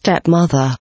stepmother.